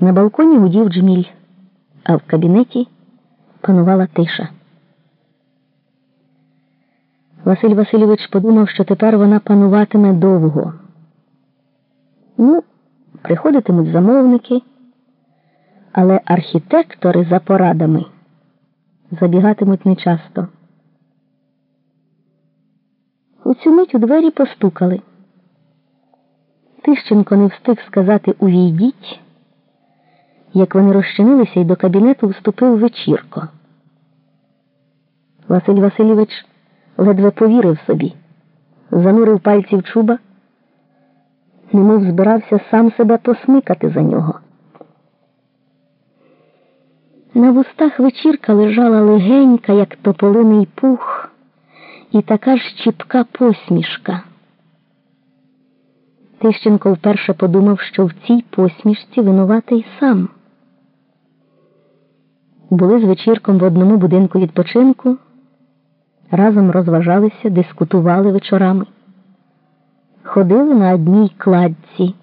На балконі гудів джміль, а в кабінеті панувала тиша. Василь Васильович подумав, що тепер вона пануватиме довго. Ну, приходитимуть замовники, але архітектори за порадами забігатимуть нечасто. У цю мить у двері постукали. Тищенко не встиг сказати увійдіть, як вони розчинилися і до кабінету вступив вечірко. Василь Васильович ледве повірив собі, занурив пальці в чуба, немов збирався сам себе посмикати за нього. На вустах вечірка лежала легенька, як тополиний пух, і така ж чіпка посмішка. Тищенко вперше подумав, що в цій посмішці винуватий сам. Були з вечірком в одному будинку відпочинку, разом розважалися, дискутували вечорами, ходили на одній кладці.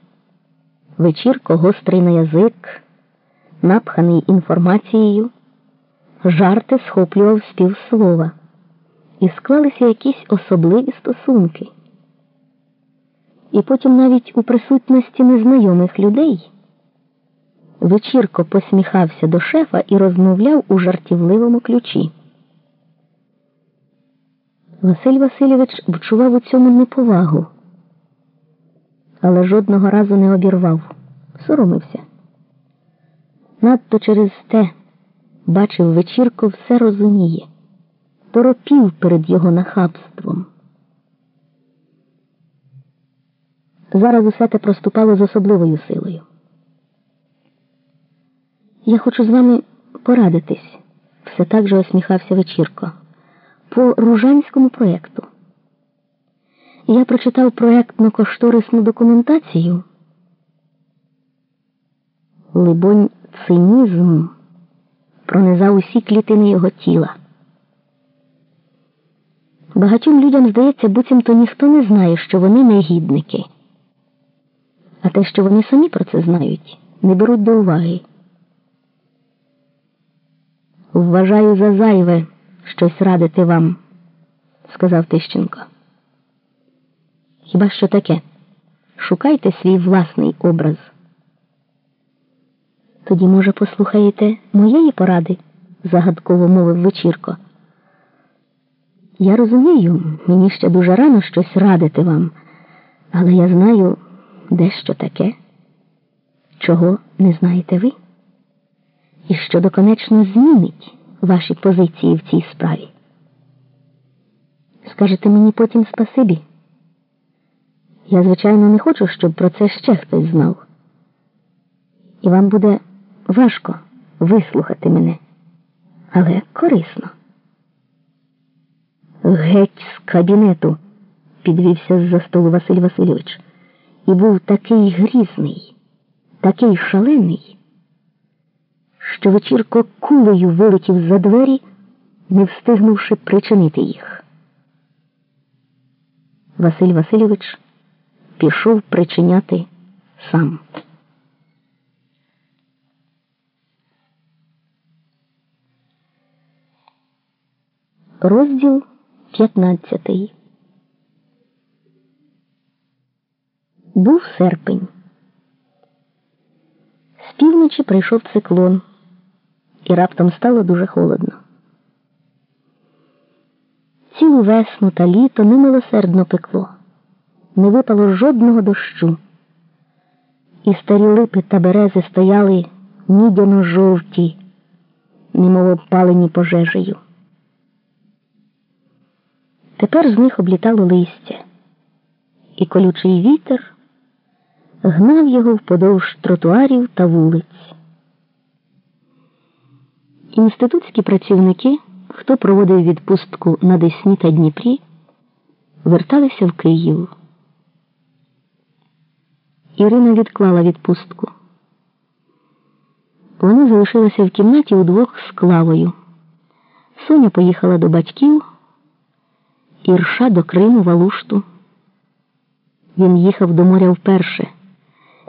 Вечірко гострий на язик, напханий інформацією, жарти схоплював співслова, і склалися якісь особливі стосунки. І потім навіть у присутності незнайомих людей вечірко посміхався до шефа і розмовляв у жартівливому ключі. Василь Васильович вчував у цьому неповагу, але жодного разу не обірвав, соромився. Надто через те бачив вечірко, все розуміє, торопів перед його нахабством. Зараз усе те проступало з особливою силою. Я хочу з вами порадитись, все так же осміхався вечірко, по ружанському проєкту. Я прочитав проєктно-кошторисну документацію. Либонь, цинізм пронизав усі клітини його тіла. Багатьом людям здається, буцімто ніхто не знає, що вони негідники. А те, що вони самі про це знають, не беруть до уваги. Вважаю за зайве щось радити вам, сказав Тищенко. Хіба що таке? Шукайте свій власний образ. Тоді, може, послухаєте моєї поради? загадково мовив вечірко. Я розумію, мені ще дуже рано щось радити вам, але я знаю дещо таке, чого не знаєте ви, і що доконечно змінить ваші позиції в цій справі. Скажете мені потім спасибі? Я, звичайно, не хочу, щоб про це ще хтось знав. І вам буде важко вислухати мене, але корисно. Геть з кабінету, підвівся з за столу Василь Васильович, і був такий грізний, такий шалений, що вечірко кулею вилетів за двері, не встигнувши причинити їх. Василь Васильович пішов причиняти сам. Розділ 15 Був серпень. З півночі прийшов циклон, і раптом стало дуже холодно. Цілу весну та літо немилосердно пекло, не випало жодного дощу, і старі липи та берези стояли мідяно жовті, немов обпалені пожежею. Тепер з них облітало листя, і колючий вітер гнав його вподовж тротуарів та вулиць. Інститутські працівники, хто проводив відпустку на Десні та Дніпрі, верталися в Київ. Ірина відклала відпустку. Вона залишилася в кімнаті удвох з Клавою. Соня поїхала до батьків, Ірша до Криму Валушту. Він їхав до моря вперше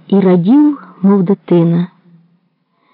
і радів, мов дитина.